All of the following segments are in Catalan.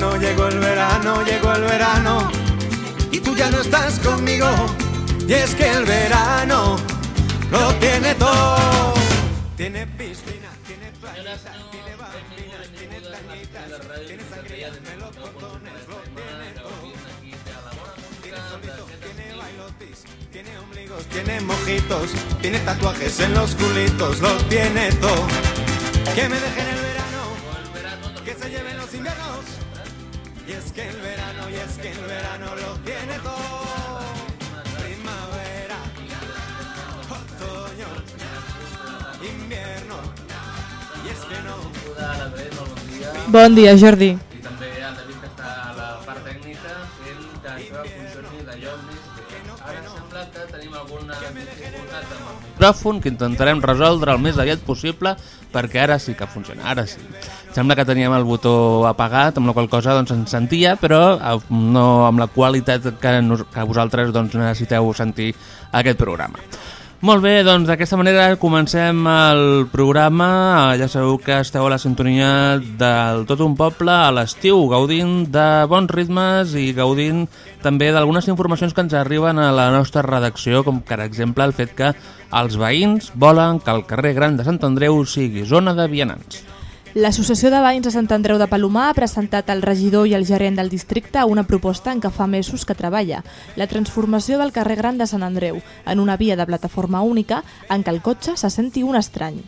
verano, llegó el verano, llegó el verano. Y tú ya no estás conmigo. Y es que el verano lo tiene todo. Tiene piscina, tiene playa, tiene bambinas, tiene tañitas, tiene sangría, melocotones, lo tiene todo. Tiene solito, tiene bailotis, tiene ombligos, tiene mojitos, tiene tatuajes en los culitos, lo tiene todo. Que me dejen el Bon dia, Jordi. I també el David que està a la part tècnica fent que això funcioni d'allò més bé. Ara sembla que tenim alguna dificultat amb el micròfon que intentarem resoldre el més aviat possible perquè ara sí que funciona, ara sí. Sembla que teníem el botó apagat, amb la qual cosa doncs, ens sentia, però eh, no amb la qualitat que, nos, que vosaltres doncs, necessiteu sentir aquest programa. Molt bé, doncs d'aquesta manera comencem el programa. Ja sabeu que esteu a la sintonia del Tot un Poble a l'estiu, gaudint de bons ritmes i gaudint també d'algunes informacions que ens arriben a la nostra redacció, com per exemple el fet que els veïns volen que el carrer Gran de Sant Andreu sigui zona de vianants. L'Associació de Veïns de Sant Andreu de Palomar ha presentat al regidor i al gerent del districte una proposta en què fa mesos que treballa, la transformació del carrer Gran de Sant Andreu en una via de plataforma única en què el cotxe se senti un estrany.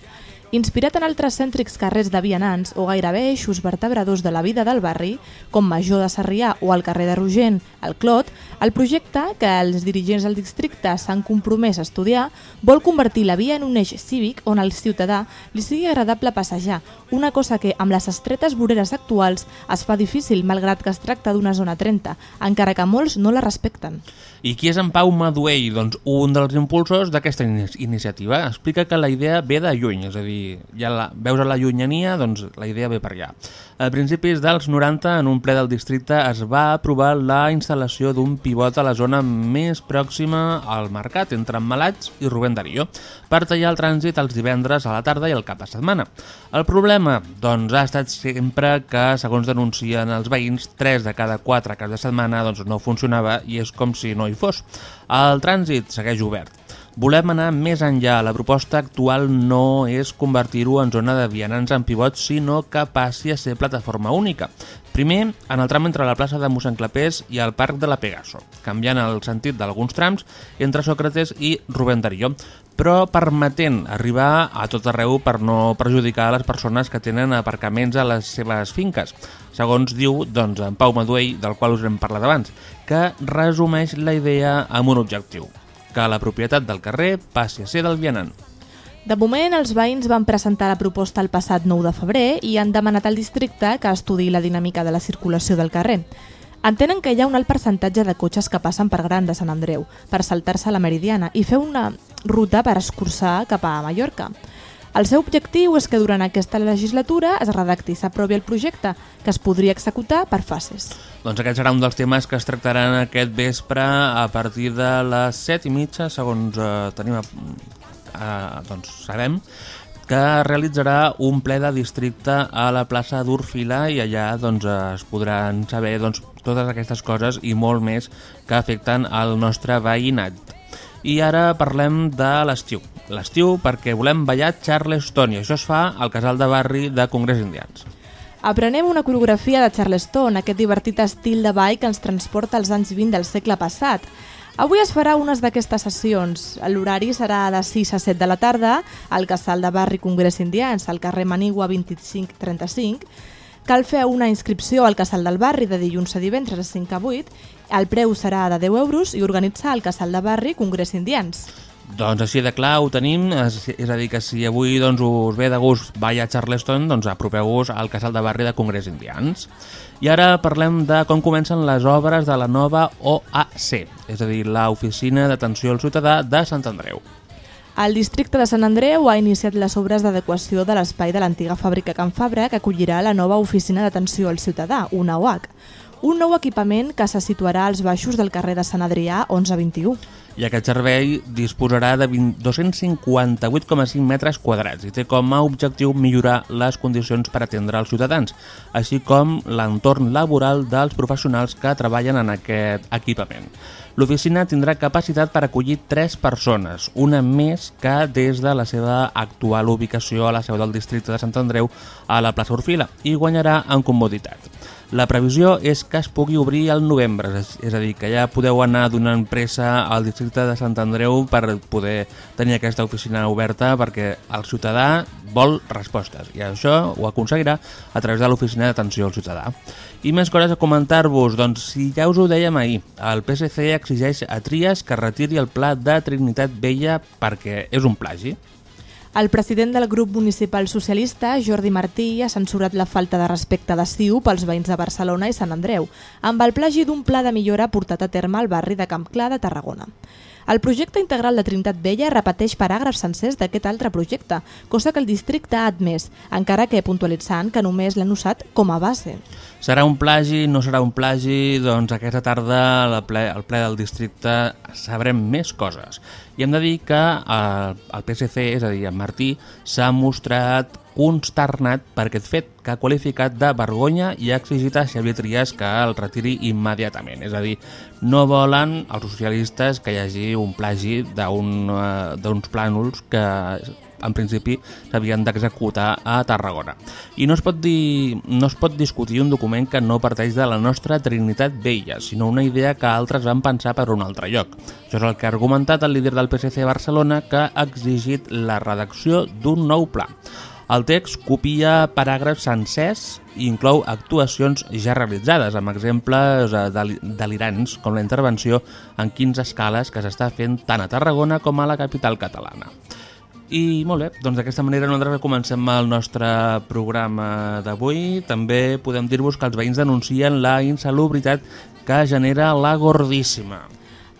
Inspirat en altres cèntrics carrers de vianants o gairebé eixos vertebradors de la vida del barri, com Major de Sarrià o el carrer de Rogent, el Clot, el projecte, que els dirigents del districte s'han compromès a estudiar, vol convertir la via en un eix cívic on al ciutadà li sigui agradable passejar, una cosa que amb les estretes voreres actuals es fa difícil malgrat que es tracta d'una zona 30, encara que molts no la respecten. I qui és en Pau Maduell? Doncs un dels impulsors d'aquesta ini iniciativa. Explica que la idea ve de lluny, és a dir, ja la, veus a la llunyania, doncs la idea ve per allà. A principis dels 90, en un ple del districte, es va aprovar la instal·lació d'un pivot a la zona més pròxima al mercat, entre Malats i Rubén Darío, per tallar el trànsit els divendres a la tarda i el cap de setmana. El problema, doncs, ha estat sempre que, segons denuncien els veïns, 3 de cada 4 caps de setmana doncs, no funcionava i és com si no hi fos. El trànsit segueix obert. Volem anar més enllà. La proposta actual no és convertir-ho en zona de vianants en pivots, sinó que passi a ser plataforma única. Primer, en el tram entre la plaça de mossèn Clapés i el parc de la Pegaso, canviant el sentit d'alguns trams entre Sòcrates i Rubén Darío, però permetent arribar a tot arreu per no perjudicar les persones que tenen aparcaments a les seves finques, segons diu doncs, en Pau Maduell, del qual us hem parlat abans, que resumeix la idea amb un objectiu, que la propietat del carrer passi a ser del vianant. De moment, els veïns van presentar la proposta el passat 9 de febrer i han demanat al districte que estudi la dinàmica de la circulació del carrer. Entenen que hi ha un alt percentatge de cotxes que passen per Gran de Sant Andreu per saltar-se la Meridiana i fer una ruta per escurçar cap a Mallorca. El seu objectiu és que durant aquesta legislatura es redacti i s'aprovi el projecte, que es podria executar per fases. Doncs aquest serà un dels temes que es tractaran aquest vespre a partir de les 7 i mitja, segons eh, tenim, eh, doncs sabem, que realitzarà un ple de districte a la plaça d'Urfila i allà doncs, es podran saber doncs, totes aquestes coses i molt més que afecten al nostre veïnat. I ara parlem de l'estiu. L'estiu perquè volem ballar Charleston i això es fa al casal de barri de Congrés Indians. Aprenem una coreografia de Charleston, aquest divertit estil de ball que ens transporta als anys 20 del segle passat. Avui es farà unes d'aquestes sessions. L'horari serà de 6 a 7 de la tarda al casal de barri Congrés Indians, al carrer Manigua 2535. Cal fer una inscripció al casal del barri de dilluns a divendres a 5 a 8. El preu serà de 10 euros i organitza el casal de barri Congrés Indians. Doncs així de clar ho tenim, és, a dir que si avui doncs, us ve de gust balla a Charleston, doncs apropeu-vos al casal de barri de Congrés Indians. I ara parlem de com comencen les obres de la nova OAC, és a dir, l'Oficina d'Atenció al Ciutadà de Sant Andreu. El districte de Sant Andreu ha iniciat les obres d'adequació de l'espai de l'antiga fàbrica Can Fabra que acollirà la nova oficina d'atenció al ciutadà, una OAC. Un nou equipament que se situarà als baixos del carrer de Sant Adrià 1121. I aquest servei disposarà de 20 258,5 metres quadrats i té com a objectiu millorar les condicions per atendre els ciutadans, així com l'entorn laboral dels professionals que treballen en aquest equipament. L'oficina tindrà capacitat per acollir 3 persones, una més que des de la seva actual ubicació a la seu del districte de Sant Andreu a la plaça Orfila i guanyarà en comoditat. La previsió és que es pugui obrir al novembre, és, a dir, que ja podeu anar donant pressa al districte de Sant Andreu per poder tenir aquesta oficina oberta perquè el ciutadà vol respostes i això ho aconseguirà a través de l'oficina d'atenció al ciutadà. I més coses a comentar-vos, doncs si ja us ho dèiem ahir, el PSC exigeix a Trias que retiri el pla de Trinitat Vella perquè és un plagi. El president del grup municipal socialista, Jordi Martí, ha censurat la falta de respecte de CiU pels veïns de Barcelona i Sant Andreu, amb el plagi d'un pla de millora portat a terme al barri de Camp Clar de Tarragona. El projecte integral de Trinitat Vella repeteix paràgrafs sencers d'aquest altre projecte, cosa que el districte ha admès, encara que puntualitzant que només l'han usat com a base. Serà un plagi, no serà un plagi? Doncs aquesta tarda al ple, ple del districte sabrem més coses. I hem de dir que el, el PSC, és a dir, en Martí, s'ha mostrat consternat per aquest fet, que ha qualificat de vergonya i ha exigit a Xavier Trias que el retiri immediatament. És a dir, no volen els socialistes que hi hagi un plagi d'uns un, plànols que en principi s'havien d'executar a Tarragona. I no es, pot dir, no es pot discutir un document que no parteix de la nostra Trinitat Vella, sinó una idea que altres van pensar per un altre lloc. Això és el que ha argumentat el líder del PSC Barcelona que ha exigit la redacció d'un nou pla. El text copia paràgrafs sencers i inclou actuacions ja realitzades, amb exemples delirants, com la intervenció en 15 escales que s'està fent tant a Tarragona com a la capital catalana. I molt bé, doncs d'aquesta manera nosaltres comencem el nostre programa d'avui. També podem dir-vos que els veïns denuncien la insalubritat que genera la gordíssima.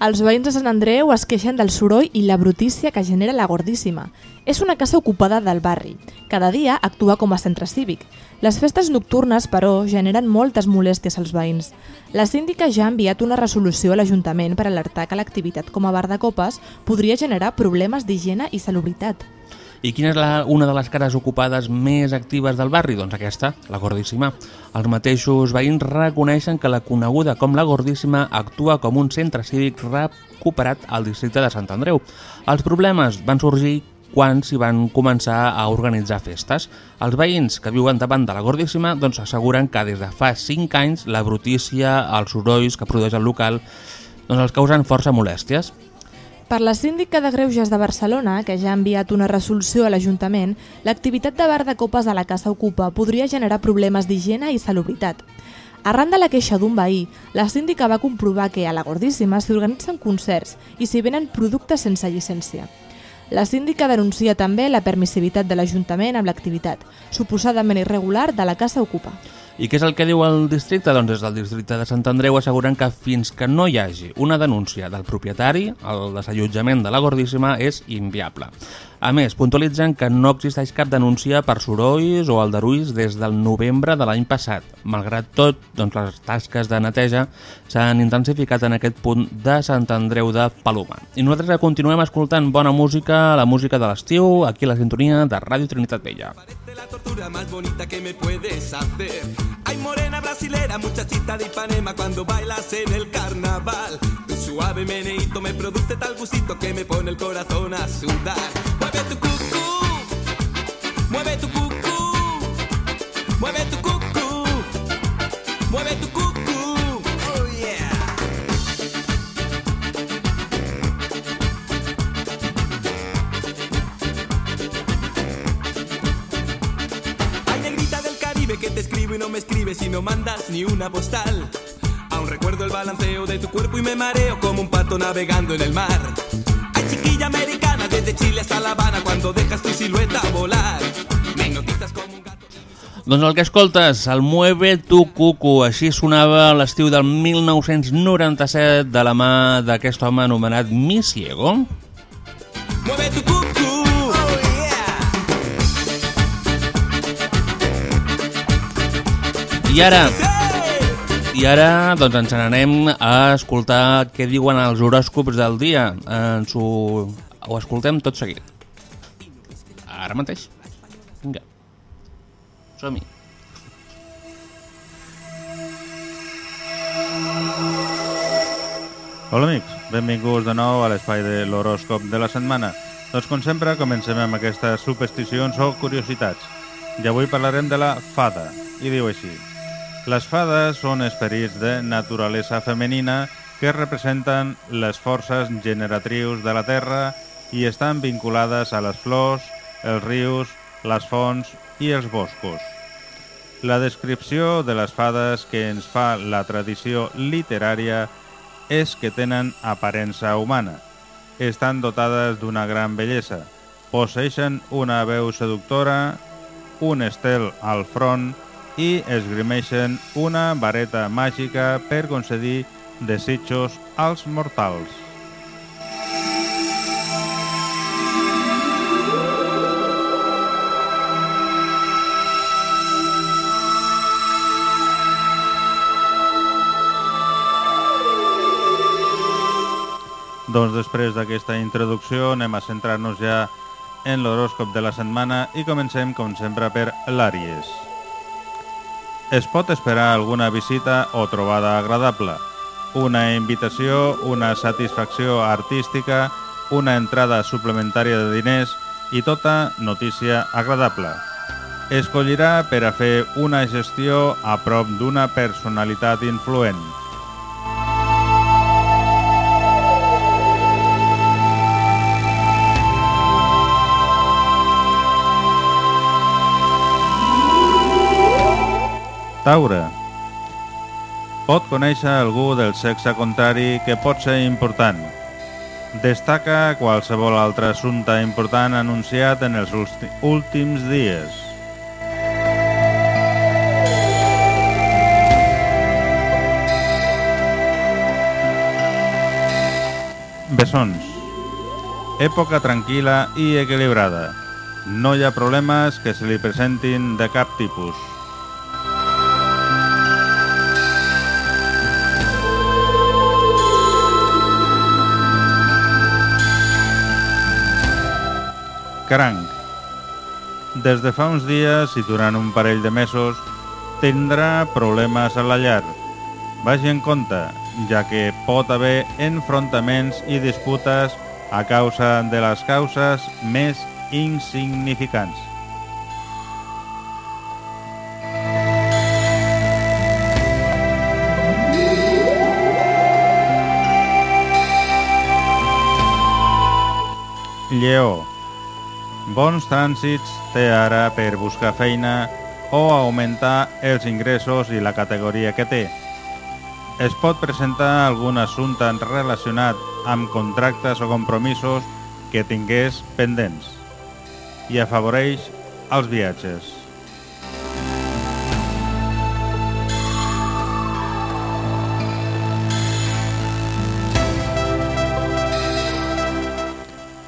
Els veïns de Sant Andreu es queixen del soroll i la brutícia que genera la gordíssima. És una casa ocupada del barri. Cada dia actua com a centre cívic. Les festes nocturnes, però, generen moltes molèsties als veïns. La síndica ja ha enviat una resolució a l'Ajuntament per alertar que l'activitat com a bar de copes podria generar problemes d'higiene i salubritat. I quina és la, una de les cares ocupades més actives del barri? Doncs aquesta, la Gordíssima. Els mateixos veïns reconeixen que la coneguda com la Gordíssima actua com un centre cívic recuperat al districte de Sant Andreu. Els problemes van sorgir quan s'hi van començar a organitzar festes. Els veïns que viuen davant de la Gordíssima doncs, asseguren que des de fa 5 anys la brutícia, els sorolls que produeix el local doncs, els causen força molèsties. Per la síndica de Greuges de Barcelona, que ja ha enviat una resolució a l'Ajuntament, l'activitat de bar de copes a la Casa Ocupa podria generar problemes d'higiene i salubritat. Arran de la queixa d'un veí, la síndica va comprovar que a la Gordíssima s'hi organitzen concerts i s'hi venen productes sense llicència. La síndica denuncia també la permissivitat de l'Ajuntament amb l'activitat, suposadament irregular, de la Casa Ocupa. I què és el que diu el districte? Doncs des del districte de Sant Andreu asseguren que fins que no hi hagi una denúncia del propietari, el desallotjament de la Gordíssima és inviable. A més, puntualitzen que no existeix cap denúncia per sorolls o aldarulls des del novembre de l'any passat. Malgrat tot, doncs, les tasques de neteja s'han intensificat en aquest punt de Sant Andreu de Paloma. I nosaltres continuem escoltant bona música, la música de l'estiu, aquí a la sintonia de Ràdio Trinitat Vella. La tortura más bonita que me puedes hacer. Ay morena brasilera, muchachita de Ipanema Cuando bailas en el carnaval. Tu suave meneito me produce tal gustito Que me pone el corazón a sudar. Mueve tu cucú, mueve tu cucú, mueve tu cucú, mueve tu cucú. Caribe que te escribo y no me escribes y no mandas ni una postal. Aún recuerdo el balanceo de tu cuerpo y me mareo como un pato navegando en el mar. Ay chiquilla americana desde Chile hasta La Habana cuando dejas tu silueta volar. Me hipnotizas como un gato. Doncs el que escoltes, el Mueve tu Cucu, així sonava a l'estiu del 1997 de la mà d'aquest home anomenat Mi Ciego. mueve tu cucú. I ara, i ara doncs ens n'anem a escoltar què diuen els horòscops del dia. Ens ho, ho escoltem tot seguit. Ara mateix. Vinga. Som-hi. Hola amics, benvinguts de nou a l'espai de l'horòscop de la setmana. Doncs com sempre comencem amb aquestes supersticions o curiositats. I avui parlarem de la fada, i diu així. Les fades són esperits de naturalesa femenina que representen les forces generatrius de la terra i estan vinculades a les flors, els rius, les fonts i els boscos. La descripció de les fades que ens fa la tradició literària és que tenen aparença humana. Estan dotades d'una gran bellesa. Posseixen una veu seductora, un estel al front i esgrimeixen una vareta màgica per concedir desitjos als mortals. Doncs després d'aquesta introducció anem a centrar-nos ja en l'horòscop de la setmana i comencem, com sempre, per l'Àries. Es pot esperar alguna visita o trobada agradable, una invitació, una satisfacció artística, una entrada suplementària de diners i tota notícia agradable. Escollirà per a fer una gestió a prop d'una personalitat influent. Taure. Pot conèixer algú del sexe contrari que pot ser important. Destaca qualsevol altre assumpte important anunciat en els últims dies. Bessons. Època tranquil·la i equilibrada. No hi ha problemes que se li presentin de cap tipus. Cranc. Des de fa uns dies i durant un parell de mesos tindrà problemes a la llar. Vagi en compte, ja que pot haver enfrontaments i disputes a causa de les causes més insignificants. Lleó. Bons trànsits té ara per buscar feina o augmentar els ingressos i la categoria que té. Es pot presentar algun assumpte relacionat amb contractes o compromisos que tingués pendents i afavoreix els viatges.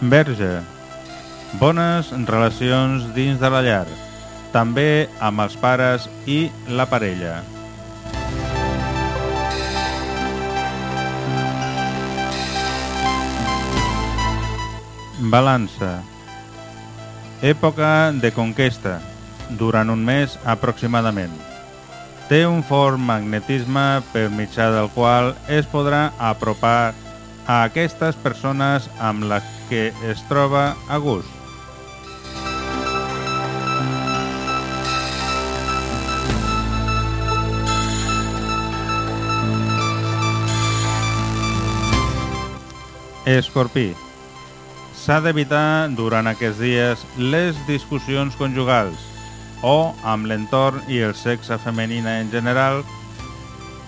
Verge. Bones relacions dins de la llar, també amb els pares i la parella. Balança. Època de conquesta, durant un mes aproximadament. Té un fort magnetisme per mitjà del qual es podrà apropar a aquestes persones amb les que es troba a gust. Escorpí. S'ha d'evitar durant aquests dies les discussions conjugals o amb l'entorn i el sexe femenina en general,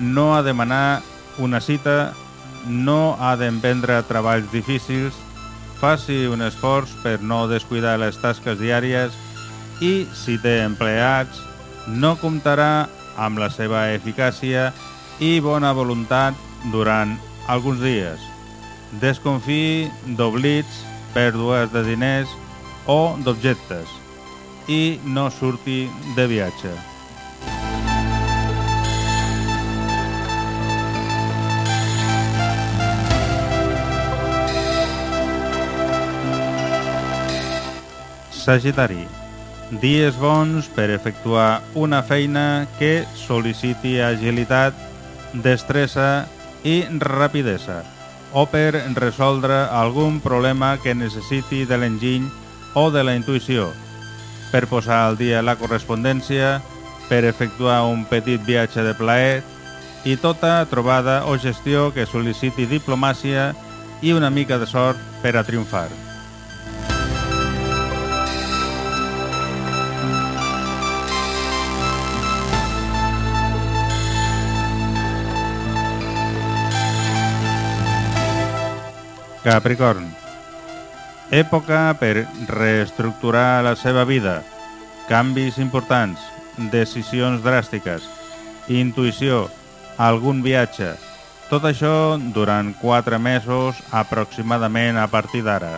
no ha de demanar una cita, no ha d'emprendre treballs difícils, faci un esforç per no descuidar les tasques diàries i, si té empleats, no comptarà amb la seva eficàcia i bona voluntat durant alguns dies. Desconfiï d'oblits pèrdues de diners o d'objectes i no surti de viatge. Sagitari. Dies bons per efectuar una feina que sol·liciti agilitat, destressa i rapidesa o per resoldre algun problema que necessiti de l'enginy o de la intuïció, per posar al dia la correspondència, per efectuar un petit viatge de plaer i tota trobada o gestió que sol·liciti diplomàcia i una mica de sort per a triomfar. Capricorn. Època per reestructurar la seva vida, canvis importants, decisions dràstiques, intuïció, algun viatge. Tot això durant quatre mesos aproximadament a partir d'ara.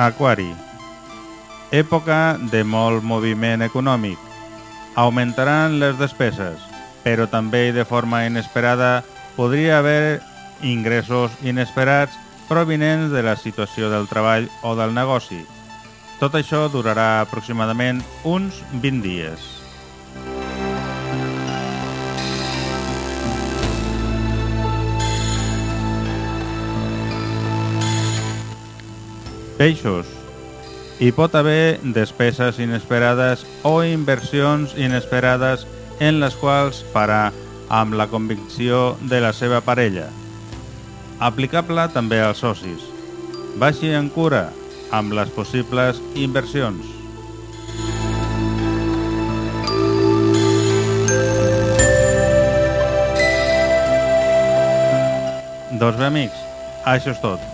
Aquari. Època de molt moviment econòmic. Augmentaran les despeses, però també de forma inesperada podria haver ingressos inesperats provinents de la situació del treball o del negoci. Tot això durarà aproximadament uns 20 dies. Peixos. Hi pot haver despeses inesperades o inversions inesperades en les quals farà amb la convicció de la seva parella. Aplicable també als socis. Baixi en cura amb les possibles inversions. Doncs bé, amics, això és tot.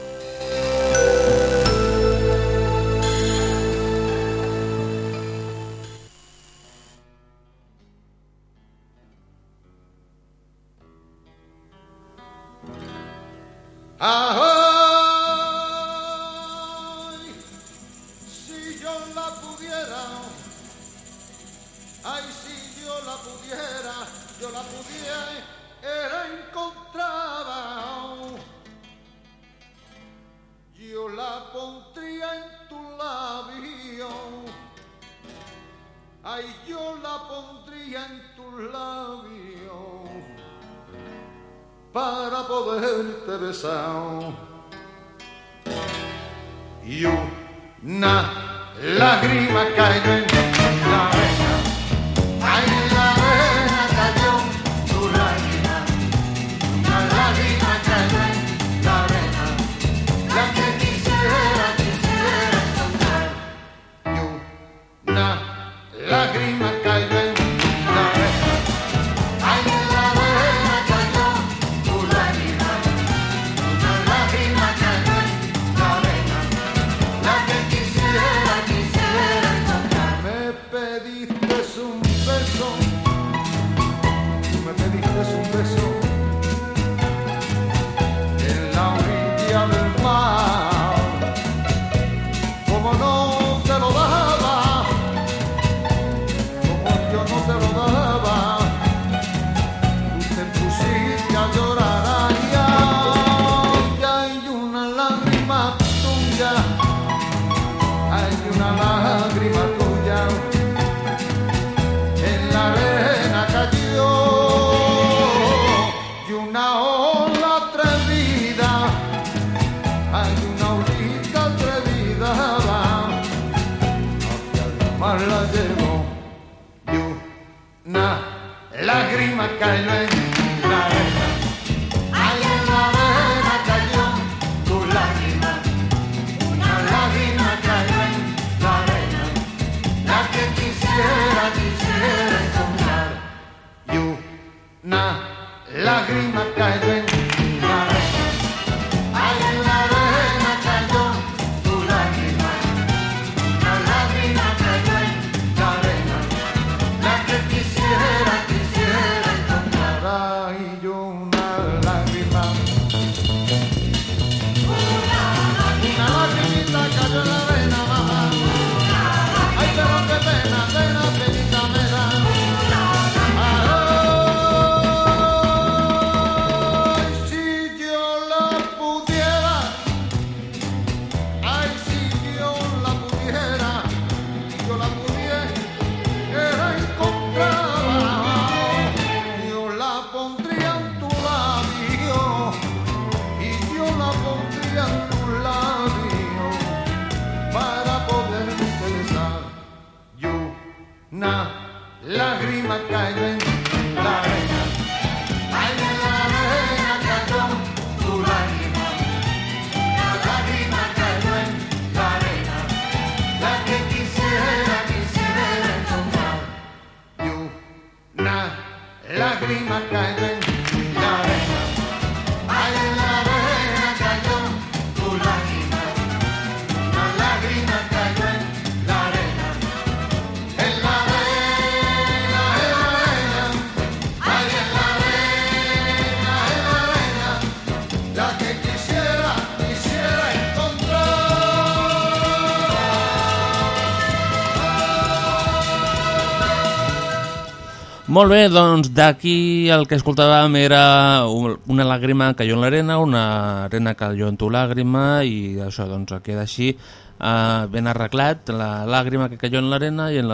Molt bé, doncs d'aquí el que escoltàvem era un- una làgrima cayó en l'arena, una arena cayó en tu làgrima i això doncs queda així eh, ben arreglat, la làgrima que cayó en l'arena i en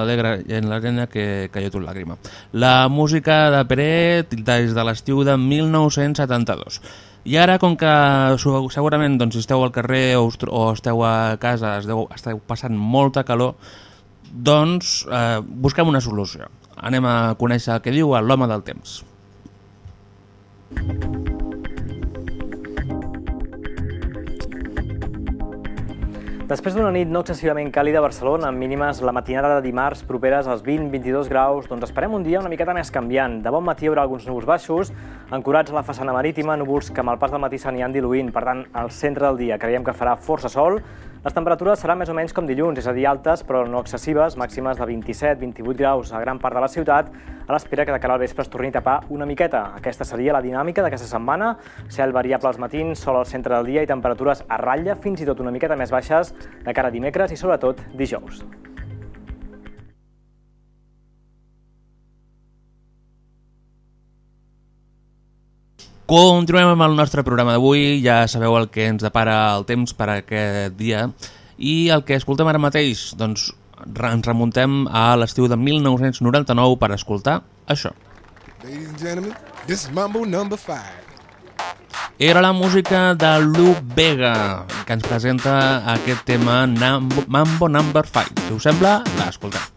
l'arena que cayó tu làgrima. La música de Peret des de l'estiu de 1972. I ara, com que segurament doncs, esteu al carrer o, o esteu a casa, esteu, esteu passant molta calor, doncs eh, busquem una solució. Anem a conèixer què diu l'home del temps. Després d'una nit no excessivament càlida a Barcelona, amb mínimes la matinada de dimarts properes als 20-22 graus, doncs esperem un dia una miqueta més canviant. De bon matí hi haurà alguns núvols baixos, ancorats a la façana marítima, núvols que amb el pas del matí s'aniran diluint. Per tant, al centre del dia creiem que farà força sol. Les temperatures seran més o menys com dilluns, és a dir, altes però no excessives, màximes de 27-28 graus a gran part de la ciutat, a l'espera que de cara al vespre es torni a tapar una miqueta. Aquesta seria la dinàmica d'aquesta setmana. Cel variable als matins, sol al centre del dia i temperatures a ratlla, fins i tot una miqueta més baixes de cara a dimecres i sobretot dijous. Continuem amb el nostre programa d'avui, ja sabeu el que ens depara el temps per aquest dia i el que escoltem ara mateix, doncs ens remuntem a l'estiu de 1999 per escoltar això. Ladies and gentlemen, this is Mambo number five. Era la música de Lou Vega, que ens presenta aquest tema Nambo, Mambo Number 5. Si us sembla, l'escoltem.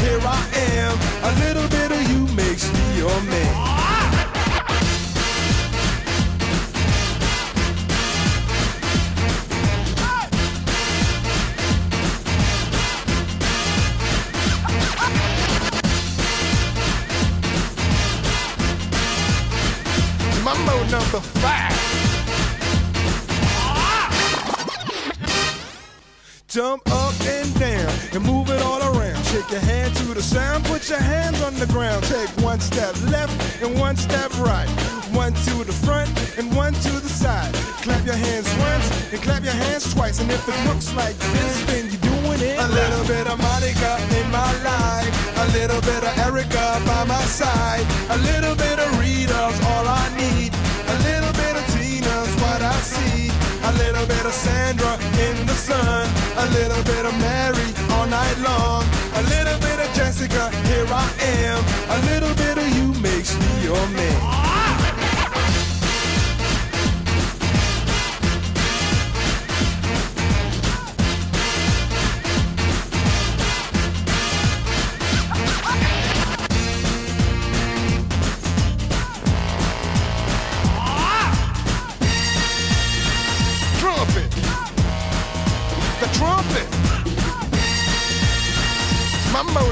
twice. And if it looks like this, then you're doing it. A little bit of Monica in my life. A little bit of Erica by my side. A little bit of Rita's all I need. A little bit of Tina's what I see. A little bit of Sandra in the sun. A little bit of Mary all night long. A little bit of Jessica, here I am. A little bit of you makes me your man.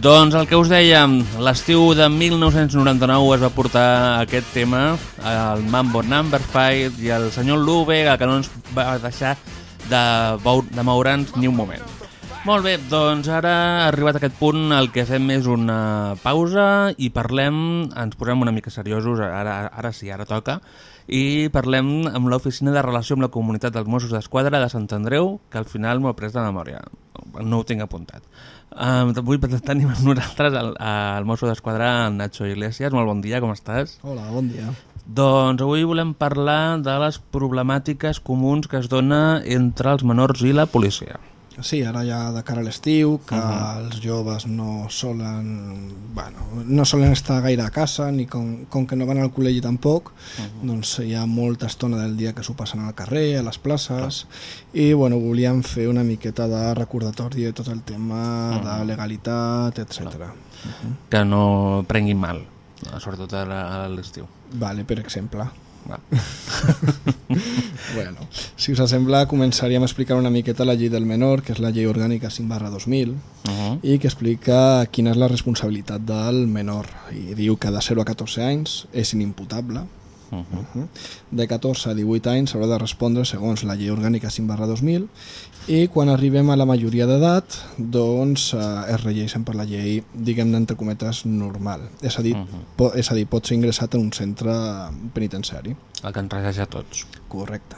Doncs el que us dèiem, l'estiu de 1999 es va portar aquest tema, el Mambo Number 5 i el senyor Vega, que no ens va deixar de, de moure'ns ni un moment. Molt bé, doncs ara arribat a aquest punt el que fem és una pausa i parlem, ens posem una mica seriosos, ara, ara sí, ara toca, i parlem amb l'oficina de relació amb la comunitat dels Mossos d'Esquadra de Sant Andreu, que al final m'ho he pres de memòria, no ho tinc apuntat. Um, avui tenim amb nosaltres el, el mosso d'esquadra Nacho Iglesias. Molt bon dia, com estàs? Hola, bon dia. Doncs avui volem parlar de les problemàtiques comuns que es dona entre els menors i la policia. Sí, ara ja de cara a l'estiu, que uh -huh. els joves no solen, bueno, no solen estar gaire a casa, ni com, com que no van al col·legi tampoc, uh -huh. doncs hi ha molta estona del dia que s'ho passen al carrer, a les places, i bueno, volíem fer una miqueta de recordatori de tot el tema uh -huh. de legalitat, etc. Uh -huh. Que no prenguin mal, sobretot a l'estiu. Vale, per exemple. Va. bueno, si us sembla, començaríem a explicar una miqueta la llei del menor, que és la llei orgànica 5 barra 2000, Uh -huh. i que explica quina és la responsabilitat del menor. I diu que de 0 a 14 anys és inimputable, Uh -huh. Uh -huh. De 14 a 18 anys s'haurà de respondre segons la llei orgànica 5 barra 2000 i quan arribem a la majoria d'edat doncs eh, es regeixen per la llei diguem-ne entre cometes normal és a, dir, Mhm. po, és a dir, pot ser ingressat en un centre penitenciari El que ens regeix a tots. correcte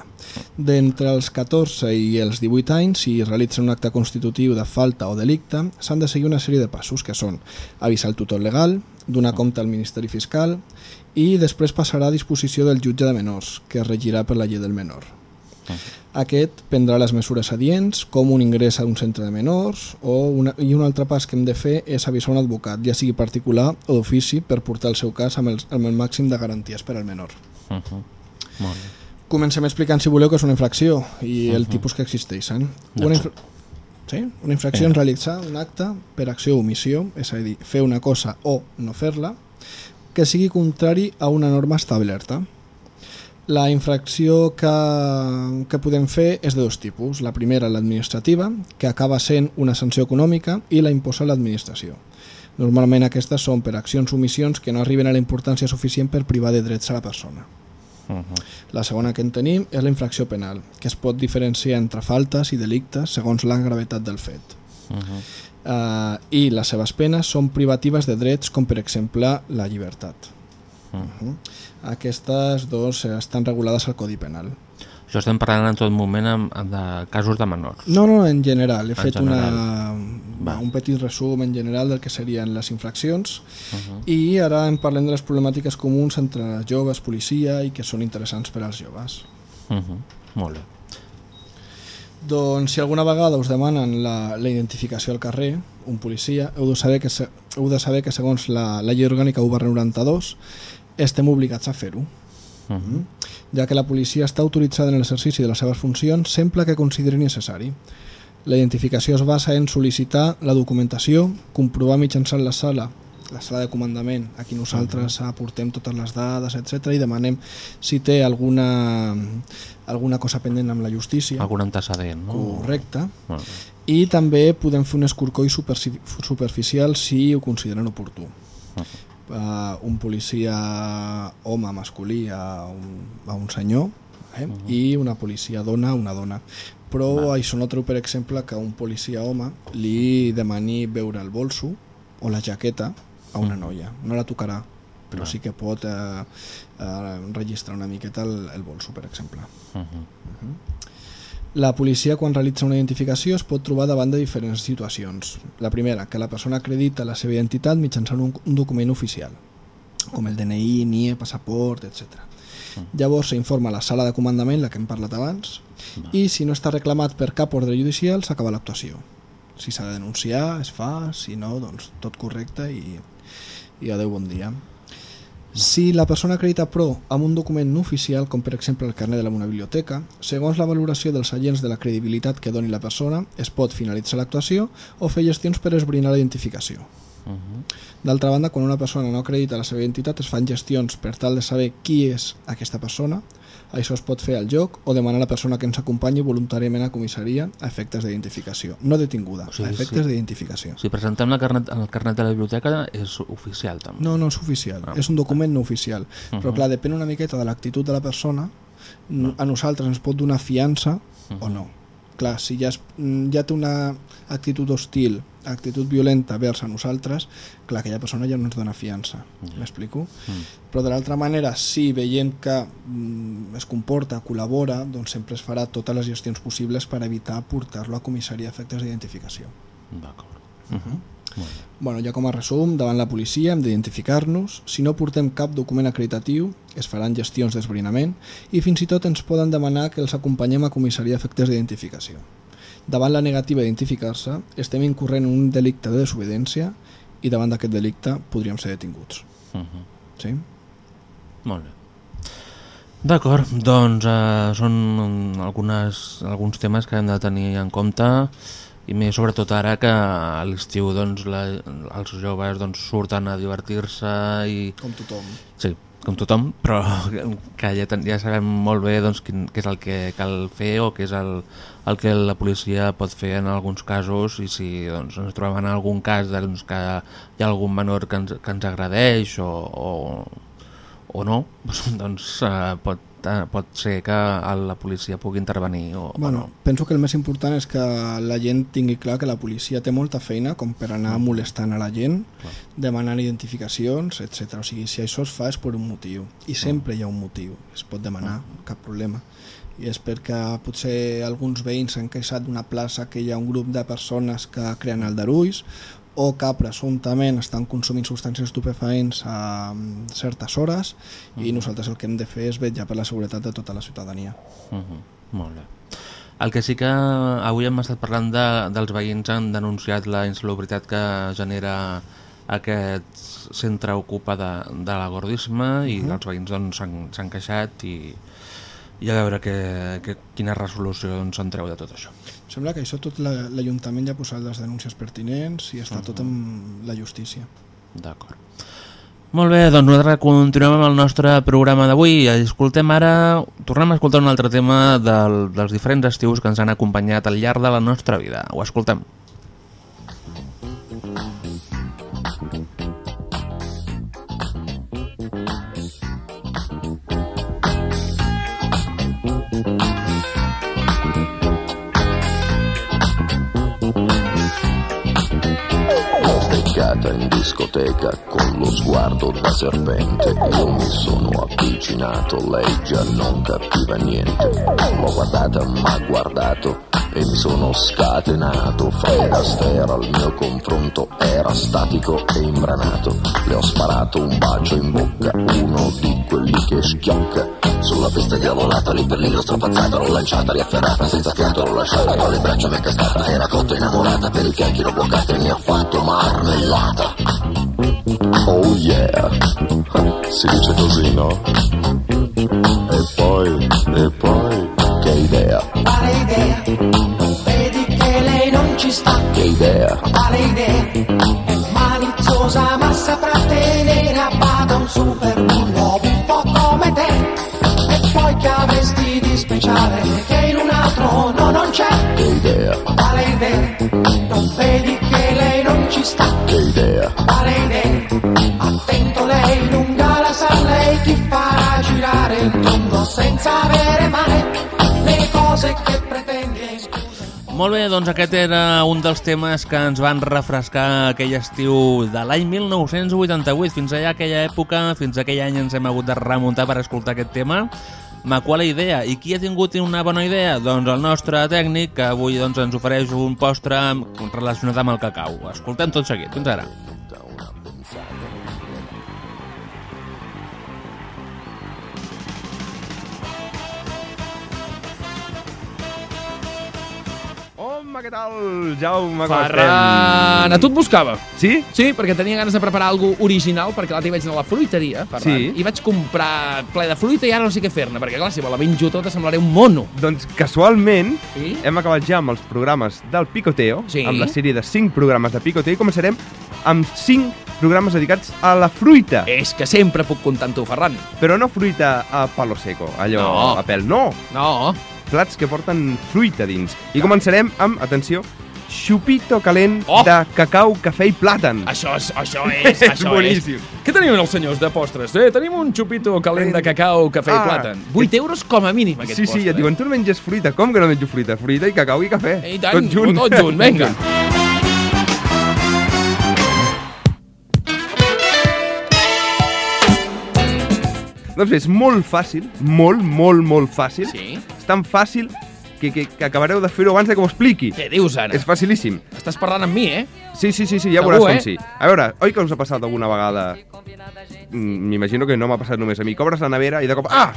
d'entre els 14 i els 18 anys si realitzen un acte constitutiu de falta o delicte s'han de seguir una sèrie de passos que són avisar el tutor legal donar compte al Ministeri Fiscal i després passarà a disposició del jutge de menors, que es regirà per la llei del menor. Aquest prendrà les mesures adients, com un ingrés a un centre de menors, o una, i un altre pas que hem de fer és avisar un advocat, ja sigui particular o d'ofici, per portar el seu cas amb el, amb el màxim de garanties per al menor. Uh -huh. Molt bé. Comencem explicant, si voleu, que és una infracció i el tipus que existeixen. Una, Doncs- infra... sí? una infracció és realitzar un acte per acció o omissió, és a dir, fer una cosa o no fer-la, que sigui contrari a una norma establerta. La infracció que, que podem fer és de dos tipus. La primera, l'administrativa, que acaba sent una sanció econòmica, i la imposa l'administració. Normalment aquestes són per accions o omissions que no arriben a la importància suficient per privar de drets a la persona. Uh -huh. La segona que en tenim és la infracció penal, que es pot diferenciar entre faltes i delictes segons la gravetat del fet. Uh -huh. Uh, I les seves penes són privatives de drets com per exemple la llibertat. Uh -huh. Aquestes dos eh, estan regulades al Codi Penal. Això estem parlant en tot moment de casos de menors. No, no, en general. He En fet general. una, Va. un petit resum en general del que serien les infraccions Uh -huh. i ara en parlem de les problemàtiques comuns entre joves, policia i que són interessants per als joves. Uh -huh. Molt bé. Doncs si alguna vegada us demanen la, la identificació al carrer, un policia, heu de saber que, se, heu de saber que segons la, la llei orgànica 1 92 estem obligats a fer-ho, Uh -huh. ja que la policia està autoritzada en l'exercici de les seves funcions sempre que consideri necessari. La identificació es basa en sol·licitar la documentació, comprovar mitjançant la sala la sala de comandament, aquí nosaltres aportem totes les dades, etc i demanem si té alguna, alguna cosa pendent amb la justícia. Algun antecedent, no? Correcte. Molt bé. I també podem fer un escorcoll superficial si ho consideren oportú. Uh, un policia home masculí a un, a un senyor eh? i una policia dona a una dona. Però això no treu, per exemple, que un policia home li demani veure el bolso o la jaqueta a una noia. No la tocarà, però sí que pot eh, eh, registrar una miqueta el, el bolso, per exemple. Uh -huh. La policia, quan realitza una identificació, es pot trobar davant de diferents situacions. La primera, que la persona acredita la seva identitat mitjançant un, un document oficial, com el DNI, NIE, passaport, etc. Llavors s'informa a la sala de comandament, la que hem parlat abans, i si no està reclamat per cap ordre judicial s'acaba l'actuació. Si s'ha de denunciar, es fa, si no, doncs tot correcte i, i adeu bon dia. Si la persona acredita pro amb un document no oficial, com per exemple el carnet de la una biblioteca, segons la valoració dels agents de la credibilitat que doni la persona, es pot finalitzar l'actuació o fer gestions per esbrinar la identificació. Uh -huh. D'altra banda, quan una persona no acredita la seva identitat, es fan gestions per tal de saber qui és aquesta persona. Això es pot fer al lloc o demanar a la persona que ens acompanyi voluntàriament a comissaria a efectes d'identificació. No detinguda, O sigui, a efectes sí. d'identificació. Si presentem la carnet, el carnet de la biblioteca és oficial també. No, no és oficial, Ah. és un document no oficial. Però Mhm. clar, depèn una miqueta de l'actitud de la persona, n- a nosaltres ens pot donar fiança o no. Clar, si ja, es, mm, ja té una actitud hostil, actitud violenta vers a nosaltres, clar, aquella persona ja no ens dona fiança. M'explico? Mm. Però de l'altra manera, si veient que mm, es comporta, col·labora, doncs sempre es farà totes les gestions possibles per evitar portar-lo a comissaria a efectes d'identificació. D'acord. Uh -huh. Bueno, ja com a resum, davant la policia hem d'identificar-nos, si no portem cap document acreditatiu, es faran gestions d'esbrinament i fins i tot ens poden demanar que els acompanyem a comissaria a efectes d'identificació. Davant la negativa d'identificar-se, estem incorrent en un delicte de desobediència i davant d'aquest delicte podríem ser detinguts. Uh -huh. Sí? Molt bé. D'acord, doncs eh, són algunes, alguns temes que hem de tenir en compte i més sobretot ara que a l'estiu doncs, la, els joves doncs, surten a divertir-se i Com tothom. Sí, com tothom, però que ja, ten, ja sabem molt bé doncs, quin, què és el que cal fer o què és el, el que la policia pot fer en alguns casos i si doncs, ens trobem en algun cas doncs, que hi ha algun menor que ens, que ens agradeix o, o, o no, doncs eh, pot, eh, pot ser que la policia pugui intervenir o, Bueno, o no. penso que el més important és que la gent tingui clar que la policia té molta feina com per anar molestant a la gent, Clar. demanant identificacions, etc. O sigui, si això es fa és per un motiu. I sempre hi ha un motiu, es pot demanar, cap problema. I és perquè potser alguns veïns s'han queixat d'una plaça que hi ha un grup de persones que creen aldarulls o que presumptament estan consumint substàncies estupefaents a mm, certes hores i nosaltres el que hem de fer és vetllar per la seguretat de tota la ciutadania. Uh -huh. Molt bé. El que sí que avui hem estat parlant de, dels veïns han denunciat la insalubritat que genera aquest centre ocupa de, de l'agordisme i els veïns doncs, s'han s'han queixat i, i a veure que, que, quina resolució doncs, se'n treu de tot això. Sembla que això tot la- l'Ajuntament ja ha posat les denúncies pertinents i està tot amb la justícia. D'acord. Molt bé, doncs nosaltres continuem amb el nostre programa d'avui. Escoltem ara, tornem a escoltar un altre tema del, dels diferents estius que ens han acompanyat al llarg de la nostra vida. Ho escoltem. Beccata in discoteca con lo sguardo da serpente. Io mi sono avvicinato, lei già non capiva niente. L'ho guardata, m'ha guardato e mi sono scatenato. Fred Astaire al mio confronto era statico e imbranato. Le ho sparato un bacio in bocca, che schiocca Sulla pista diavolata, lì per lì l'ho strapazzata L'ho lanciata, riafferrata, senza fiato l'ho lasciata Con le braccia mi è cascata, era cotta innamorata Per i fianchi l'ho bloccata e mi ha fatto marmellata Oh yeah, si dice così no? E poi, e poi, che idea, Quale idea? Vedi che lei non ci sta. che idea Quale idea? È maliziosa ma saprà tenere a bada un super bullo speciale che in un altro no non c'è. Che idea, Quale idea? Non vedi che lei non ci sta. che idea Quale idea? Attento lei lunga la sa lei ti farà girare il mondo senza avere mai le cose che pretendi. Molt bé, doncs aquest era un dels temes que ens van refrescar aquell estiu de l'any 1988. Fins allà aquella època, fins aquell any ens hem hagut de remuntar per escoltar aquest tema. Ma qual idea? I qui ha tingut una bona idea? Doncs el nostre tècnic, que avui doncs, ens ofereix un postre relacionat amb el cacau. Escoltem tot seguit. Fins ara. Què tal? Jaume, com Ferran, a tu et buscava. Sí? Sí, perquè tenia ganes de preparar alguna original, perquè l'altre vaig anar a la fruiteria, Ferran, Sí. i vaig comprar ple de fruita i ara no sé què fer-ne, perquè clar, si me la menjo tota semblaré un mono. Doncs casualment Sí? hem acabat ja amb els programes del Picoteo, Sí. amb la sèrie de 5 programes de Picoteo, i començarem amb 5 programes dedicats a la fruita. És que sempre puc comptar amb tu, Ferran. Però no fruita a palo seco, allò No. a pèl, no. No. Plats que porten fruita dins. I començarem amb, atenció, xupito calent Oh! de cacau, cafè i plàtan. Això és, això és, És això boníssim. és. Què tenim els senyors de postres? Eh, tenim un xupito calent de cacau, cafè Ah, i plàtan. 8 euros com a mínim, aquest Sí, postre. sí, et diuen, tu no menges fruita. Com que no menjo fruita? Fruita i cacau i cafè. Eh? I tant, tot junt. tot junt, vinga. Doncs bé, és molt fàcil, molt, molt, molt fàcil. Sí? És tan fàcil que, que, que acabareu de fer-ho abans de que ho expliqui. Què dius, ara? És facilíssim. Estàs parlant amb mi, eh? Sí, sí, sí, sí ja Segur, veuràs com eh? sí. A veure, oi que us ha passat alguna vegada... Mm, M'imagino que no m'ha passat només a mi. Que obres la nevera i de cop... Ah!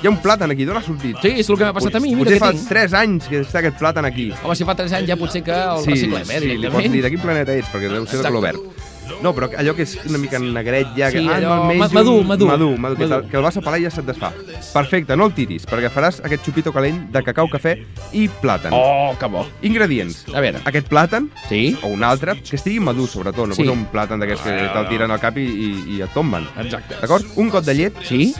Hi ha un plàtan aquí, d'on ha sortit? Sí, és el que m'ha passat a mi, mira Potser què fa tinc. 3 anys que està aquest plàtan aquí. Home, si fa 3 anys ja potser que el sí, reciclem, eh, sí, li pots dir de quin planeta ets, perquè deu ser de Exacte. color verd. No, però allò que és una mica negret ja... Que, Sí, ah, allò no, menjo, madur, madur. Madur, madur, que, Madur. que el vas a pelar i ja se't desfà. Perfecte, no el tiris, perquè faràs aquest xupito calent de cacau, cafè i plàtan. Oh, que bo. Ingredients. A veure. Aquest plàtan, Sí? o un altre, que estigui madur, sobretot. No Sí. sí. un plàtan d'aquests que Ah. te'l tiren al cap i, i, i et tomben. Exacte. D'acord? Un got de llet, Sí?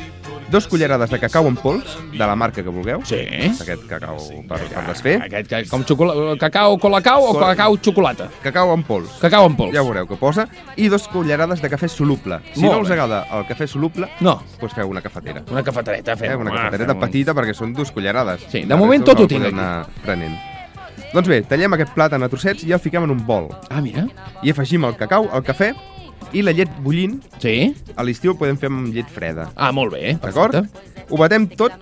Dos cullerades de cacau en pols, de la marca que vulgueu. Sí. Aquest cacau per, per desfer. Aquest, que, com xocola... cacau colacau o Col- cacau xocolata? Cacau en pols. Cacau en pols. Ja veureu què posa. I dos cullerades de cafè soluble. Si Molt no us agrada el cafè soluble, No, doncs feu una cafetera. una cafetereta. Fem. Eh, una Ah, cafetereta un- petita perquè són dues cullerades. Sí, de La moment tot ho tinc anar prenent. Doncs bé, tallem aquest plàtan a trossets i el fiquem en un bol. Ah, mira. I afegim el cacau, el cafè i la llet bullint. Sí? A l'estiu podem fer amb llet freda. Ah, molt bé. D'acord? Ho batem tot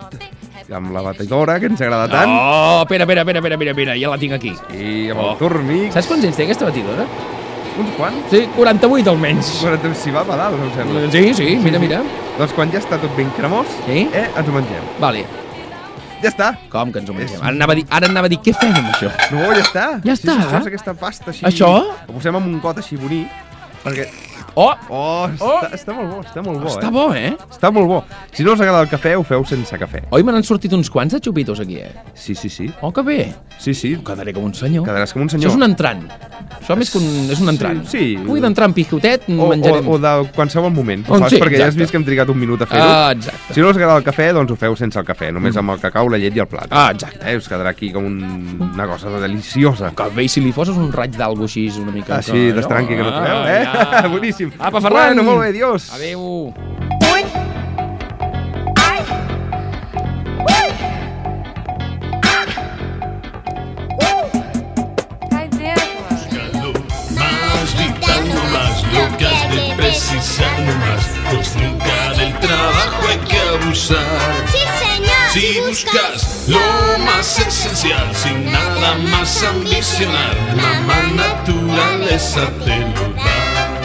amb la batidora, que ens agrada tant. Oh, espera, espera, espera, espera, espera, espera, ja la tinc aquí. I amb Oh. el turmix. Saps quants anys té aquesta batidora? Uns quants? Sí, 48 almenys. Però si va a pedals, em sembla. Sí, sí, mira, mira. Doncs quan ja està tot ben cremós, Sí? eh, ens ho mengem. Vale. Ja està. Com que ens ho mengem? És- Ara anava a dir, ara anava a dir què fem amb això? No, ja està. Ja Sí, està. és aquesta pasta així... Això? Ho posem en un got així bonic, perquè... Oh, Oh, Oh. Està, està molt bo, està molt bo, està eh? bo, eh? Està molt bo. Si no us agrada el cafè, ho feu sense cafè. Oi, me n'han sortit uns quants de xupitos aquí, eh? Sí, sí, sí. Oh, que bé. Sí, sí. Quedaré com un senyor. Quedaràs com un Això senyor. és un entrant. Això més que un, és un entrant. Sí, sí. Vull d'entrar en picotet, O, o, menjarem... o de qualsevol moment. Ho fas sí, perquè ja has exacte. vist que hem trigat un minut a fer-ho. Ah, exacte. Si no us agrada el cafè, doncs ho feu sense el cafè, només amb el cacau, la llet i el plat. Ah, exacte. Eh, us quedarà aquí com un, una cosa deliciosa. Que bé, si li foses un raig d'algú així una mica... Ah, sí, d'estranqui que no Ah, trobeu, eh? ja. Boníssim. Apa, Ferran! Bueno, molt bé, adiós. Adéu. más, gritando más, lo que has de precisar más, pues nunca del trabajo hay que abusar. Sí, señor. Si buscas lo más esencial, sin nada más ambicionar, mamá naturaleza te lo da.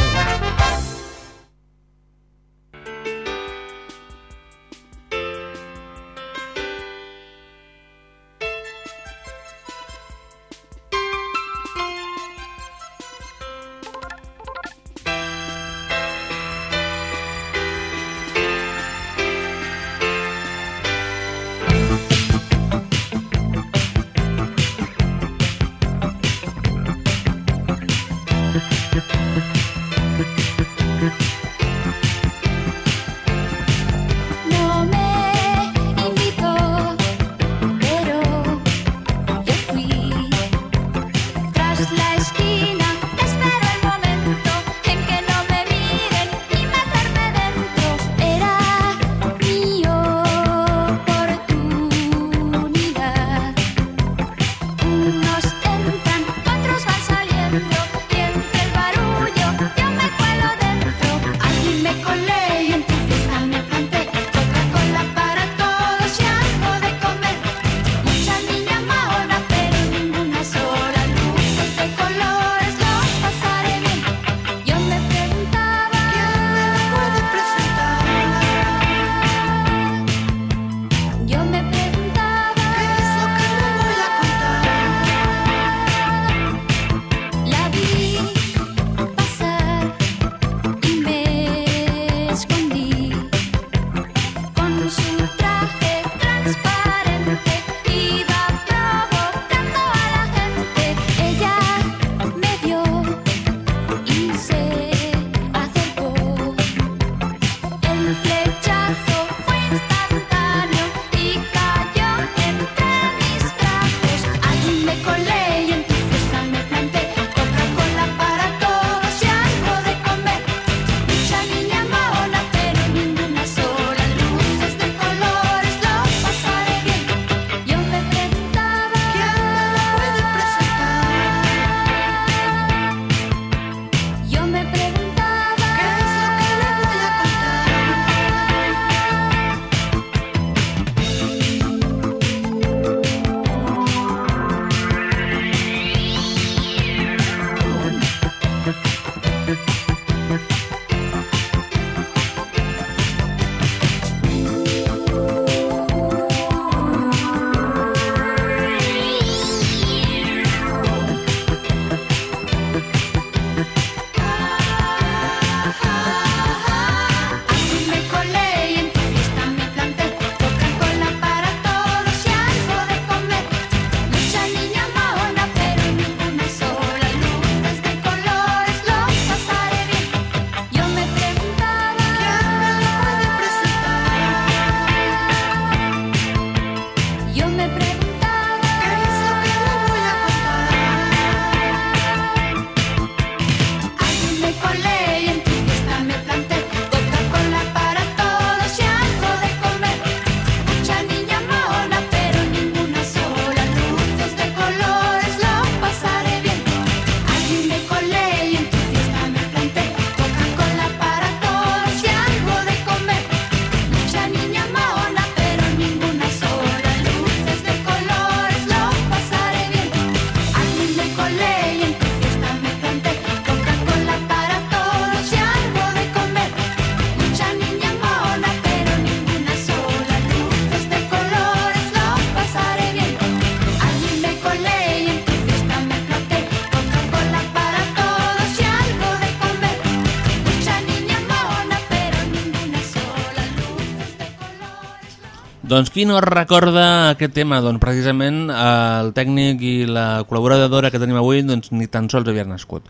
Doncs qui no recorda aquest tema? Doncs precisament el tècnic i la col·laboradora que tenim avui doncs, ni tan sols havia nascut.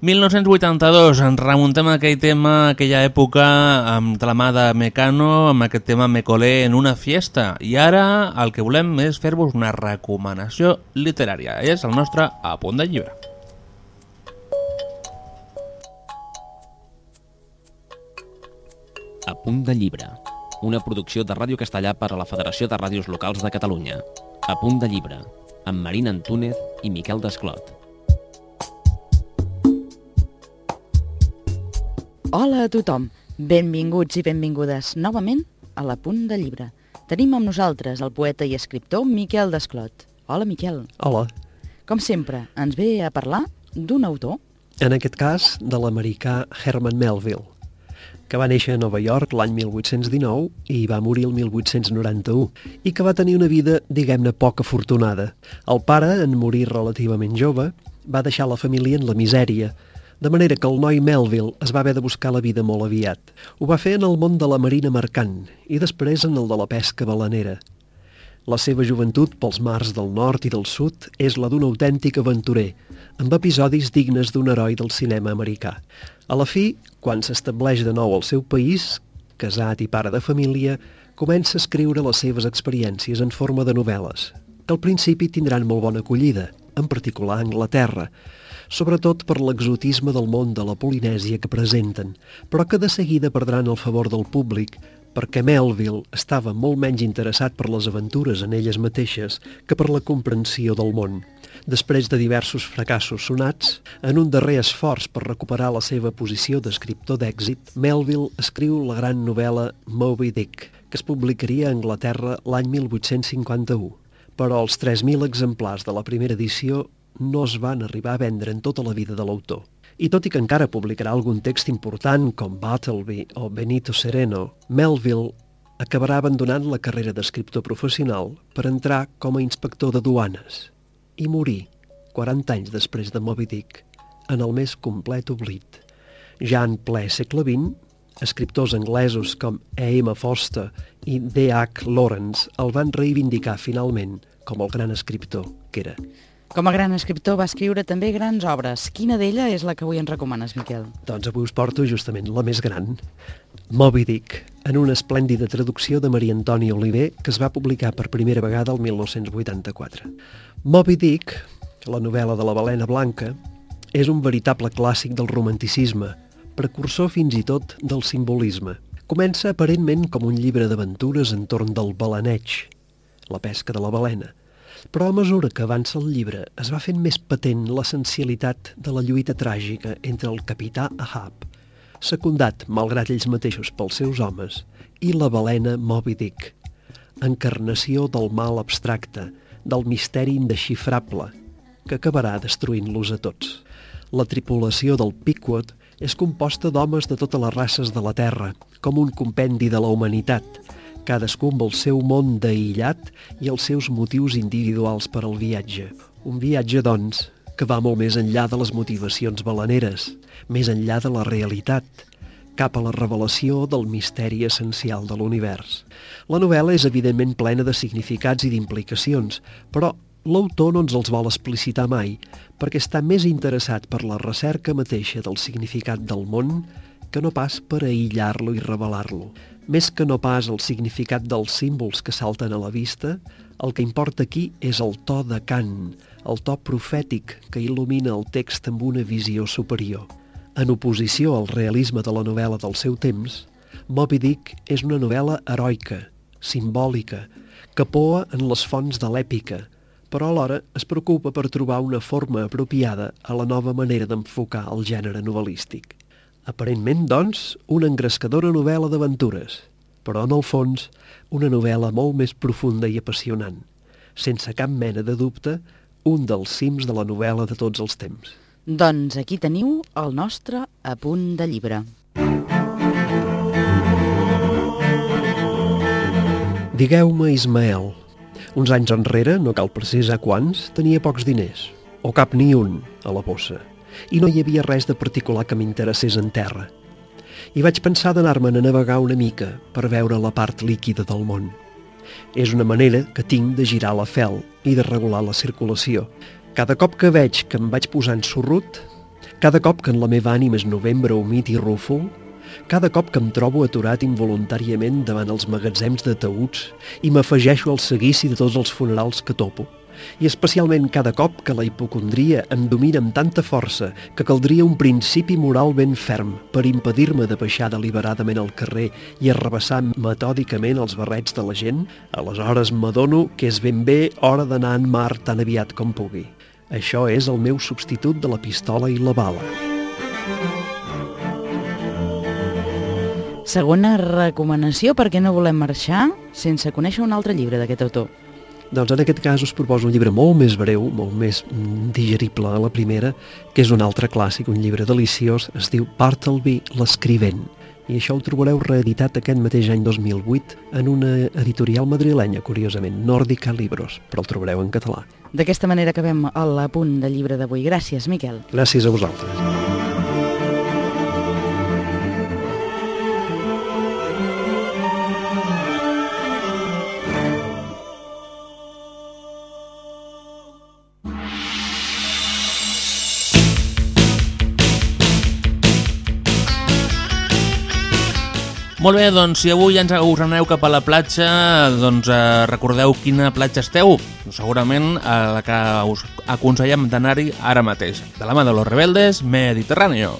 1982, ens remuntem a aquell tema, a aquella època, amb de la mà de Mecano, amb aquest tema Me colé en una fiesta. I ara el que volem és fer-vos una recomanació literària. És el nostre apunt de llibre. A punt de llibre, una producció de Ràdio Castellà per a la Federació de Ràdios Locals de Catalunya. A punt de llibre, amb Marina Antúnez i Miquel Desclot. Hola a tothom, benvinguts i benvingudes novament a la Punt de Llibre. Tenim amb nosaltres el poeta i escriptor Miquel Desclot. Hola, Miquel. Hola. Com sempre, ens ve a parlar d'un autor. En aquest cas, de l'americà Herman Melville, que va néixer a Nova York l'any 1819 i va morir el 1891, i que va tenir una vida, diguem-ne, poc afortunada. El pare, en morir relativament jove, va deixar la família en la misèria, de manera que el noi Melville es va haver de buscar la vida molt aviat. Ho va fer en el món de la marina mercant i després en el de la pesca balanera. La seva joventut pels mars del nord i del sud és la d'un autèntic aventurer, amb episodis dignes d'un heroi del cinema americà. A la fi, quan s'estableix de nou al seu país, casat i pare de família, comença a escriure les seves experiències en forma de novel·les, que al principi tindran molt bona acollida, en particular a Anglaterra, sobretot per l'exotisme del món de la Polinèsia que presenten, però que de seguida perdran el favor del públic perquè Melville estava molt menys interessat per les aventures en elles mateixes que per la comprensió del món. Després de diversos fracassos sonats, en un darrer esforç per recuperar la seva posició d'escriptor d'èxit, Melville escriu la gran novel·la Moby Dick, que es publicaria a Anglaterra l'any 1851. Però els 3.000 exemplars de la primera edició no es van arribar a vendre en tota la vida de l'autor. I tot i que encara publicarà algun text important com Battleby o Benito Sereno, Melville acabarà abandonant la carrera d'escriptor professional per entrar com a inspector de duanes i morir 40 anys després de Moby Dick en el més complet oblit. Ja en ple segle XX, escriptors anglesos com E.M. Foster i D.H. Lawrence el van reivindicar finalment com el gran escriptor que era. Com a gran escriptor va escriure també grans obres. Quina d'ella és la que avui ens recomanes, Miquel? Doncs avui us porto justament la més gran, Moby Dick, en una esplèndida traducció de Maria Antònia Oliver que es va publicar per primera vegada el 1984. Moby Dick, la novel·la de la balena blanca, és un veritable clàssic del romanticisme, precursor fins i tot del simbolisme. Comença aparentment com un llibre d'aventures entorn del balaneig, la pesca de la balena, però a mesura que avança el llibre es va fent més patent l'essencialitat de la lluita tràgica entre el capità Ahab, secundat, malgrat ells mateixos, pels seus homes, i la balena Moby Dick, encarnació del mal abstracte, del misteri indexifrable, que acabarà destruint-los a tots. La tripulació del Pickwood és composta d'homes de totes les races de la Terra, com un compendi de la humanitat, cadascú amb el seu món d'aïllat i els seus motius individuals per al viatge. Un viatge, doncs, que va molt més enllà de les motivacions balaneres, més enllà de la realitat, cap a la revelació del misteri essencial de l'univers. La novel·la és evidentment plena de significats i d'implicacions, però l'autor no ens els vol explicitar mai, perquè està més interessat per la recerca mateixa del significat del món que no pas per aïllar-lo i revelar-lo. Més que no pas el significat dels símbols que salten a la vista, el que importa aquí és el to de cant, el to profètic que il·lumina el text amb una visió superior. En oposició al realisme de la novel·la del seu temps, Moby Dick és una novel·la heroica, simbòlica, que poa en les fonts de l'èpica, però alhora es preocupa per trobar una forma apropiada a la nova manera d'enfocar el gènere novel·lístic. Aparentment, doncs, una engrescadora novel·la d'aventures, però en el fons una novel·la molt més profunda i apassionant. Sense cap mena de dubte, un dels cims de la novel·la de tots els temps. Doncs aquí teniu el nostre apunt de llibre. Digueu-me Ismael. Uns anys enrere, no cal precisar quants, tenia pocs diners, o cap ni un, a la bossa, i no hi havia res de particular que m'interessés en terra. I vaig pensar d'anar-me'n a navegar una mica per veure la part líquida del món. És una manera que tinc de girar la fel i de regular la circulació. Cada cop que veig que em vaig posant sorrut, cada cop que en la meva ànima és novembre humit i rúfol, cada cop que em trobo aturat involuntàriament davant els magatzems de taüts i m'afegeixo al seguici de tots els funerals que topo, i especialment cada cop que la hipocondria em domina amb tanta força que caldria un principi moral ben ferm per impedir-me de baixar deliberadament al carrer i arrabassar metòdicament els barrets de la gent, aleshores m'adono que és ben bé hora d'anar en mar tan aviat com pugui. Això és el meu substitut de la pistola i la bala. Segona recomanació perquè no volem marxar sense conèixer un altre llibre d'aquest autor. Doncs en aquest cas us proposo un llibre molt més breu, molt més mm, digerible a la primera, que és un altre clàssic, un llibre deliciós, es diu Bartleby l'escrivent. I això ho trobareu reeditat aquest mateix any 2008 en una editorial madrilenya, curiosament, Nòrdica Libros, però el trobareu en català. D'aquesta manera acabem el punt de llibre d'avui. Gràcies, Miquel. Gràcies a vosaltres. Molt bé, doncs si avui ens us aneu cap a la platja, doncs eh, recordeu quina platja esteu. Segurament a la que us aconsellem d'anar-hi ara mateix. De la mà de los rebeldes, Mediterráneo.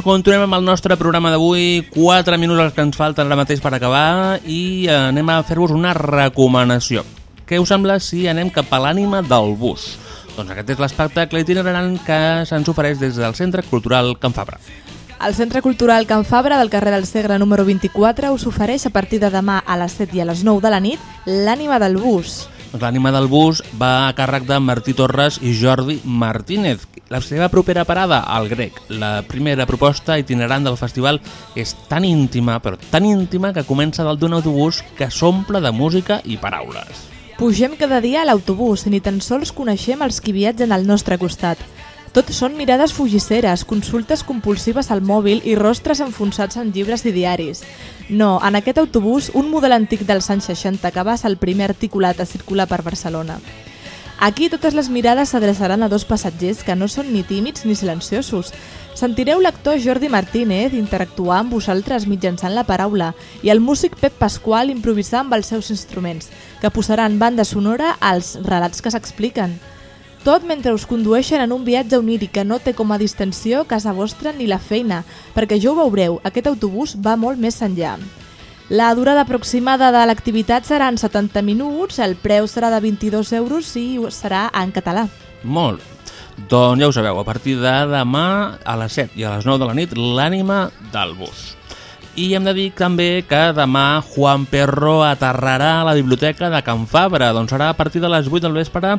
Doncs continuem amb el nostre programa d'avui. 4 minuts els que ens falten ara mateix per acabar i eh, anem a fer-vos una recomanació. Què us sembla si anem cap a l'ànima del bus? Doncs aquest és l'espectacle itinerant que se'ns ofereix des del Centre Cultural Can Fabra. El Centre Cultural Can Fabra del carrer del Segre número 24 us ofereix a partir de demà a les 7 i a les 9 de la nit l'ànima del bus. Doncs L'ànima del bus va a càrrec de Martí Torres i Jordi Martínez. La seva propera parada, al grec. La primera proposta itinerant del festival és tan íntima, però tan íntima que comença dalt d'un autobús que s'omple de música i paraules. Pugem cada dia a l'autobús i ni tan sols coneixem els qui viatgen al nostre costat. Tot són mirades fugisseres, consultes compulsives al mòbil i rostres enfonsats en llibres i diaris. No, en aquest autobús, un model antic dels anys 60 que va ser el primer articulat a circular per Barcelona. Aquí totes les mirades s'adreçaran a dos passatgers que no són ni tímids ni silenciosos. Sentireu l'actor Jordi Martínez interactuar amb vosaltres mitjançant la paraula i el músic Pep Pasqual improvisar amb els seus instruments, que posaran banda sonora als relats que s'expliquen. Tot mentre us condueixen en un viatge oníric que no té com a distensió casa vostra ni la feina, perquè ja ho veureu, aquest autobús va molt més enllà. La durada aproximada de l'activitat seran 70 minuts, el preu serà de 22 euros i serà en català. Molt. Doncs ja ho sabeu, a partir de demà a les 7 i a les 9 de la nit, l'ànima del bus. I hem de dir també que demà Juan Perro aterrarà a la biblioteca de Can Fabra, doncs serà a partir de les 8 del vespre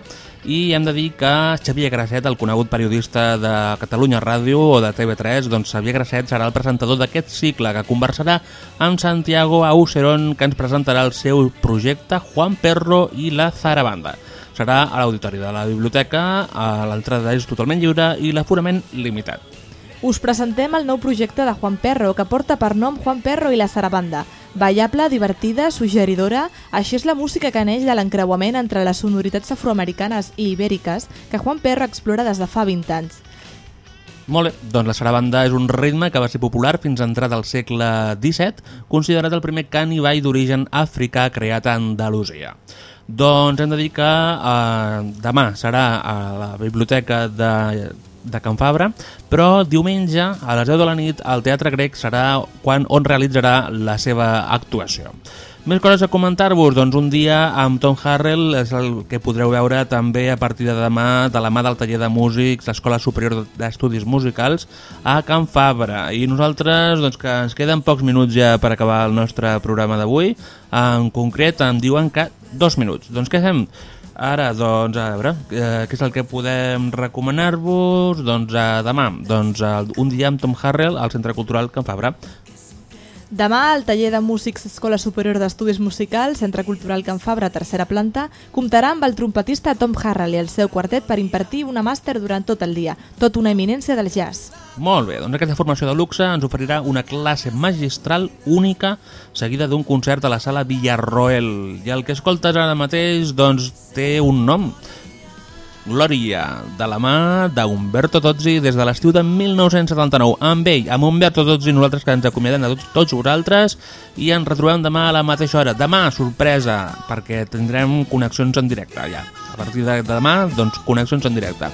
i hem de dir que Xavier Grasset, el conegut periodista de Catalunya Ràdio o de TV3, doncs Xavier Grasset serà el presentador d'aquest cicle que conversarà amb Santiago Auceron que ens presentarà el seu projecte Juan Perro i la Zarabanda. Serà a l'auditori de la biblioteca, l'entrada és totalment lliure i l'aforament limitat. Us presentem el nou projecte de Juan Perro, que porta per nom Juan Perro i la Sarabanda. Ballable, divertida, suggeridora, així és la música que neix de l'encreuament entre les sonoritats afroamericanes i ibèriques que Juan Perro explora des de fa 20 anys. Molt bé, doncs la sarabanda és un ritme que va ser popular fins a entrar al segle XVII, considerat el primer cant i ball d'origen africà creat a Andalusia. Doncs hem de dir que eh, demà serà a la biblioteca de, de Can Fabra, però diumenge a les 10 de la nit al Teatre Grec serà quan on realitzarà la seva actuació. Més coses a comentar-vos, doncs un dia amb Tom Harrell és el que podreu veure també a partir de demà de la mà del taller de músics l'Escola Superior d'Estudis Musicals a Can Fabra. I nosaltres, doncs que ens queden pocs minuts ja per acabar el nostre programa d'avui, en concret em diuen que dos minuts. Doncs què fem? Ara, doncs, a veure, eh, què és el que podem recomanar-vos? Doncs eh, demà, doncs, un dia amb Tom Harrell al Centre Cultural Can Fabra. Demà, el taller de músics Escola Superior d'Estudis Musicals, Centre Cultural Can Fabra, tercera planta, comptarà amb el trompetista Tom Harrell i el seu quartet per impartir una màster durant tot el dia, tot una eminència del jazz. Molt bé, doncs aquesta formació de luxe ens oferirà una classe magistral única seguida d'un concert a la sala Villarroel. I el que escoltes ara mateix doncs, té un nom. Glòria, de la mà d'Umberto Tozzi des de l'estiu de 1979. Amb ell, amb Umberto Tozzi, nosaltres que ens acomiadem de tots, tots vosaltres i ens retrobem demà a la mateixa hora. Demà, sorpresa, perquè tindrem connexions en directe ja. A partir de demà, doncs, connexions en directe.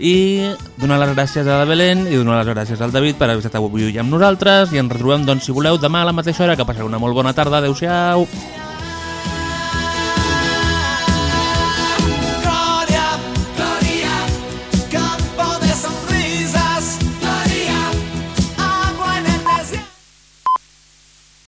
I donar les gràcies a la Belén i donar les gràcies al David per haver estat avui amb nosaltres i ens retrobem, doncs, si voleu, demà a la mateixa hora. Que passeu una molt bona tarda. Adéu-siau.